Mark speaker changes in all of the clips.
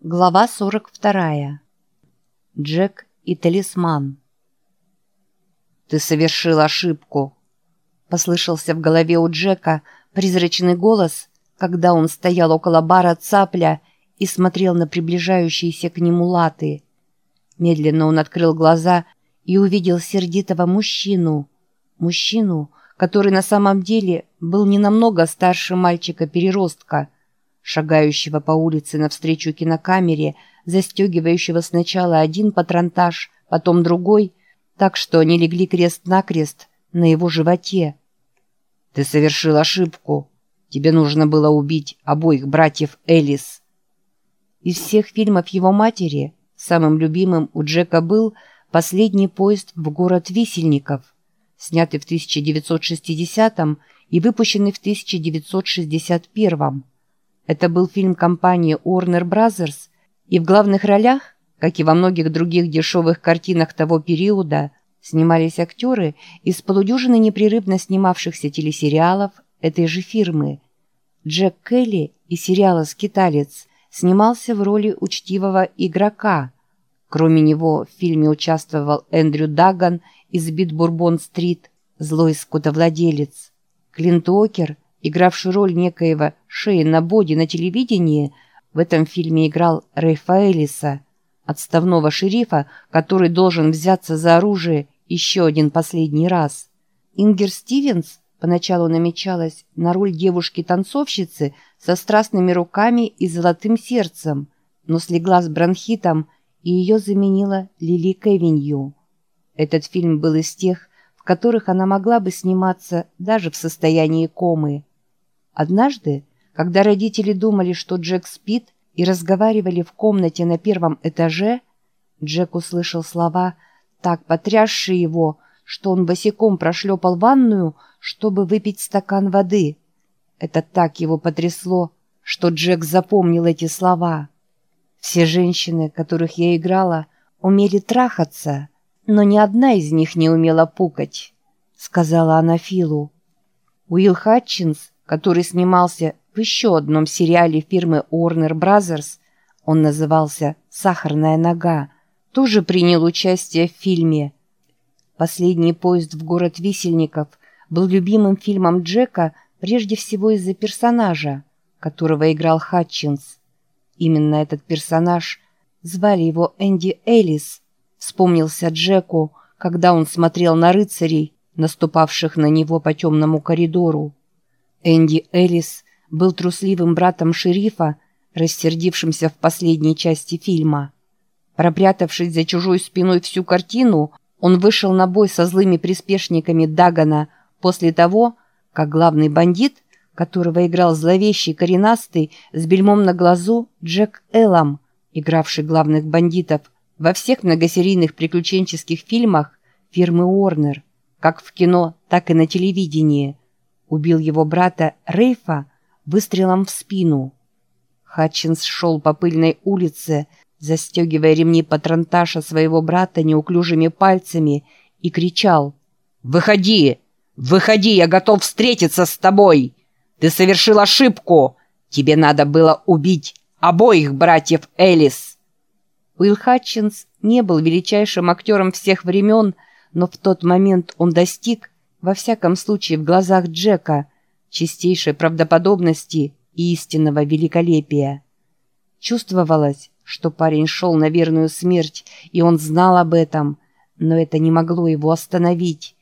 Speaker 1: Глава 42. Джек и талисман. «Ты совершил ошибку», — послышался в голове у Джека призрачный голос, когда он стоял около бара цапля и смотрел на приближающиеся к нему латы. Медленно он открыл глаза и увидел сердитого мужчину. Мужчину, который на самом деле был не намного старше мальчика-переростка — шагающего по улице навстречу кинокамере, застегивающего сначала один патронтаж, потом другой, так что они легли крест-накрест на его животе. «Ты совершил ошибку. Тебе нужно было убить обоих братьев Элис». Из всех фильмов его матери самым любимым у Джека был «Последний поезд в город Висельников», снятый в 1960 и выпущенный в 1961 это был фильм компании Warner Brothers, и в главных ролях, как и во многих других дешевых картинах того периода, снимались актеры из полудюжины непрерывно снимавшихся телесериалов этой же фирмы. Джек Келли из сериала «Скиталец» снимался в роли учтивого игрока. Кроме него в фильме участвовал Эндрю Даган из «Бит Бурбон-стрит», злой скотовладелец. Клинт Уокер – игравший роль некоего Шейна Боди на телевидении, в этом фильме играл Рейфа Элиса, отставного шерифа, который должен взяться за оружие еще один последний раз. Ингер Стивенс поначалу намечалась на роль девушки-танцовщицы со страстными руками и золотым сердцем, но слегла с бронхитом, и ее заменила Лили Кевинью. Этот фильм был из тех, в которых она могла бы сниматься даже в состоянии комы. Однажды, когда родители думали, что Джек спит, и разговаривали в комнате на первом этаже, Джек услышал слова, так потрясшие его, что он босиком прошлепал ванную, чтобы выпить стакан воды. Это так его потрясло, что Джек запомнил эти слова. Все женщины, которых я играла, умели трахаться, но ни одна из них не умела пукать, сказала она Филу. Уилл Хатчинс который снимался в еще одном сериале фирмы Warner Brothers, он назывался «Сахарная нога», тоже принял участие в фильме. «Последний поезд в город Висельников» был любимым фильмом Джека прежде всего из-за персонажа, которого играл Хатчинс. Именно этот персонаж, звали его Энди Элис, вспомнился Джеку, когда он смотрел на рыцарей, наступавших на него по темному коридору. Энди Элис был трусливым братом шерифа, рассердившимся в последней части фильма. Пропрятавшись за чужой спиной всю картину, он вышел на бой со злыми приспешниками Дагана после того, как главный бандит, которого играл зловещий коренастый с бельмом на глазу Джек Эллам, игравший главных бандитов во всех многосерийных приключенческих фильмах фирмы Уорнер, как в кино, так и на телевидении – убил его брата Рейфа выстрелом в спину. Хатчинс шел по пыльной улице, застегивая ремни патронташа своего брата неуклюжими пальцами и кричал «Выходи! Выходи! Я готов встретиться с тобой! Ты совершил ошибку! Тебе надо было убить обоих братьев Элис!» Уилл Хатчинс не был величайшим актером всех времен, но в тот момент он достиг во всяком случае в глазах Джека, чистейшей правдоподобности и истинного великолепия. Чувствовалось, что парень шел на верную смерть, и он знал об этом, но это не могло его остановить.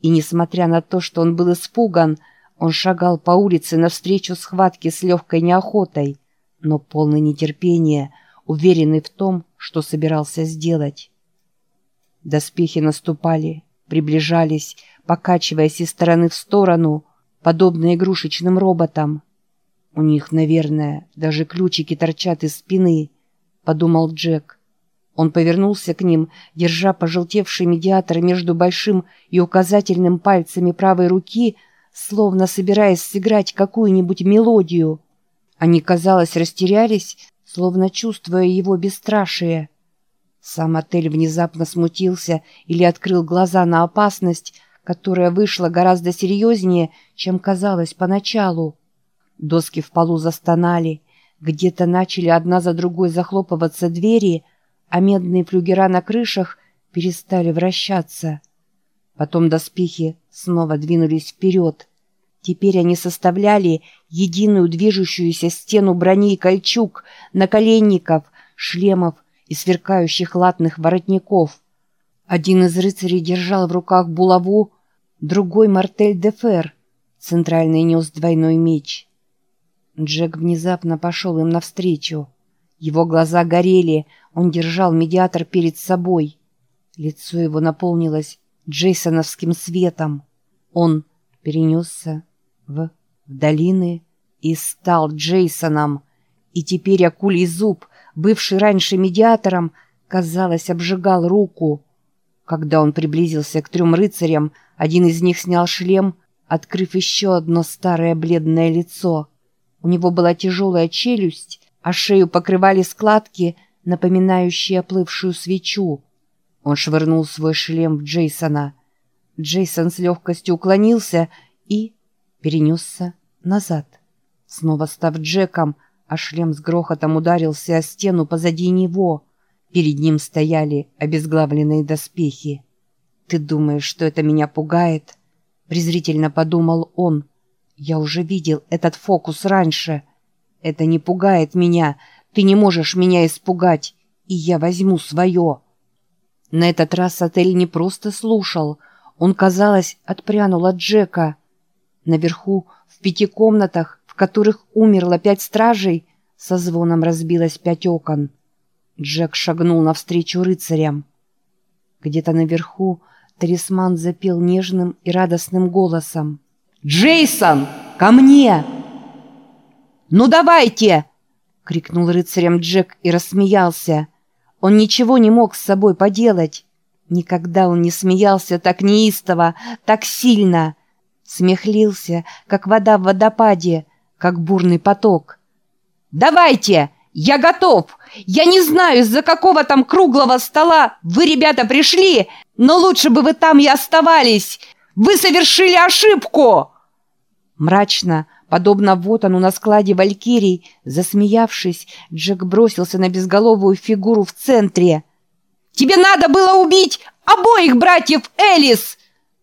Speaker 1: И несмотря на то, что он был испуган, он шагал по улице навстречу схватке с легкой неохотой, но полный нетерпения, уверенный в том, что собирался сделать. Доспехи наступали, приближались, покачиваясь из стороны в сторону, подобно игрушечным роботам. «У них, наверное, даже ключики торчат из спины», — подумал Джек. Он повернулся к ним, держа пожелтевший медиатор между большим и указательным пальцами правой руки, словно собираясь сыграть какую-нибудь мелодию. Они, казалось, растерялись, словно чувствуя его бесстрашие. Сам отель внезапно смутился или открыл глаза на опасность, которая вышла гораздо серьезнее, чем казалось поначалу. Доски в полу застонали, Где-то начали одна за другой захлопываться двери, а медные флюгера на крышах перестали вращаться. Потом доспехи снова двинулись вперед. Теперь они составляли единую движущуюся стену брони и кольчуг, наколенников, шлемов и сверкающих латных воротников. Один из рыцарей держал в руках булаву, другой — мартель де фер, центральный нес двойной меч. Джек внезапно пошел им навстречу. Его глаза горели, он держал медиатор перед собой. Лицо его наполнилось джейсоновским светом. Он перенесся в, в долины и стал Джейсоном. И теперь акулий зуб, бывший раньше медиатором, казалось, обжигал руку. Когда он приблизился к трем рыцарям, один из них снял шлем, открыв еще одно старое бледное лицо. У него была тяжелая челюсть, а шею покрывали складки, напоминающие оплывшую свечу. Он швырнул свой шлем в Джейсона. Джейсон с легкостью уклонился и перенесся назад. Снова став Джеком, а шлем с грохотом ударился о стену позади него. Перед ним стояли обезглавленные доспехи. «Ты думаешь, что это меня пугает?» Презрительно подумал он. «Я уже видел этот фокус раньше. Это не пугает меня. Ты не можешь меня испугать, и я возьму свое». На этот раз отель не просто слушал. Он, казалось, отпрянул от Джека. Наверху, в пяти комнатах, в которых умерло пять стражей, со звоном разбилось пять окон. Джек шагнул навстречу рыцарям. Где-то наверху Талисман запел нежным и радостным голосом. «Джейсон, ко мне!» «Ну давайте!» — крикнул рыцарем Джек и рассмеялся. Он ничего не мог с собой поделать. Никогда он не смеялся так неистово, так сильно. Смех лился, как вода в водопаде, как бурный поток. «Давайте! Я готов! Я не знаю, из-за какого там круглого стола вы, ребята, пришли, но лучше бы вы там и оставались! Вы совершили ошибку!» Мрачно, подобно вот ону на складе валькирий, засмеявшись, Джек бросился на безголовую фигуру в центре. «Тебе надо было убить обоих братьев Элис!»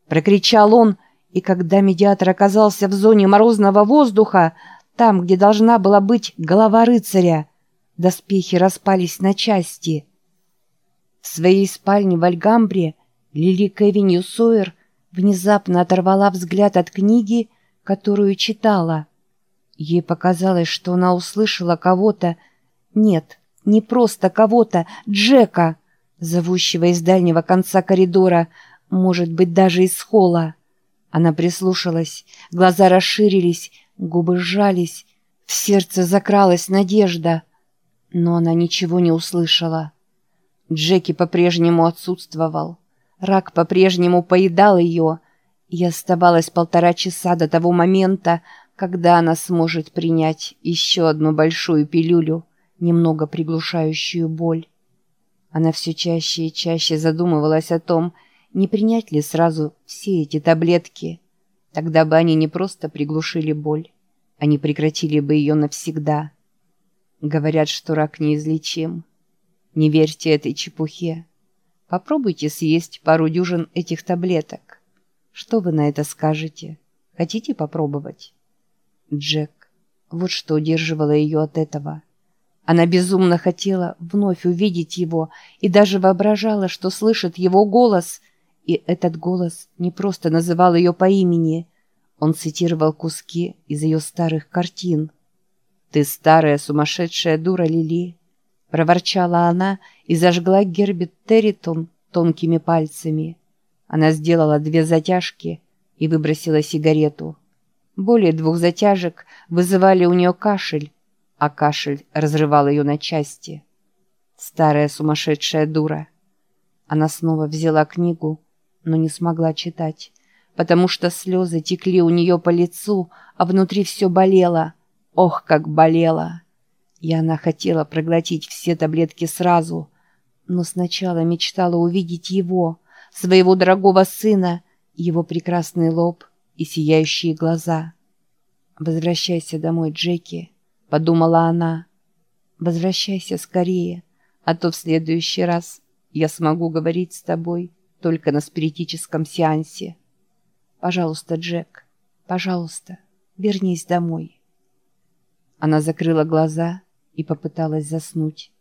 Speaker 1: Прокричал он, и когда медиатор оказался в зоне морозного воздуха, там, где должна была быть голова рыцаря, доспехи распались на части. В своей спальне в Альгамбре Лили Кевинью Сойер внезапно оторвала взгляд от книги, которую читала. Ей показалось, что она услышала кого-то... Нет, не просто кого-то, Джека, зовущего из дальнего конца коридора, может быть, даже из холла. Она прислушалась, глаза расширились, губы сжались, в сердце закралась надежда. Но она ничего не услышала. Джеки по-прежнему отсутствовал. Рак по-прежнему поедал ее, и оставалось полтора часа до того момента, когда она сможет принять еще одну большую пилюлю, немного приглушающую боль. Она все чаще и чаще задумывалась о том, не принять ли сразу все эти таблетки. Тогда бы они не просто приглушили боль, они прекратили бы ее навсегда. Говорят, что рак неизлечим. Не верьте этой чепухе. Попробуйте съесть пару дюжин этих таблеток. Что вы на это скажете? Хотите попробовать? Джек. Вот что удерживало ее от этого. Она безумно хотела вновь увидеть его и даже воображала, что слышит его голос. И этот голос не просто называл ее по имени. Он цитировал куски из ее старых картин. «Ты старая сумасшедшая дура, Лили проворчала она и зажгла Гербит Территон тонкими пальцами. Она сделала две затяжки и выбросила сигарету. Более двух затяжек вызывали у нее кашель, а кашель разрывал ее на части. Старая сумасшедшая дура. Она снова взяла книгу, но не смогла читать, потому что слезы текли у нее по лицу, а внутри все болело. Ох, как болело! И она хотела проглотить все таблетки сразу, но сначала мечтала увидеть его, своего дорогого сына, его прекрасный лоб и сияющие глаза. «Возвращайся домой, Джеки», — подумала она. Возвращайся скорее, а то в следующий раз я смогу говорить с тобой только на спиритическом сеансе. Пожалуйста, Джек, пожалуйста, вернись домой. Она закрыла глаза и попыталась заснуть.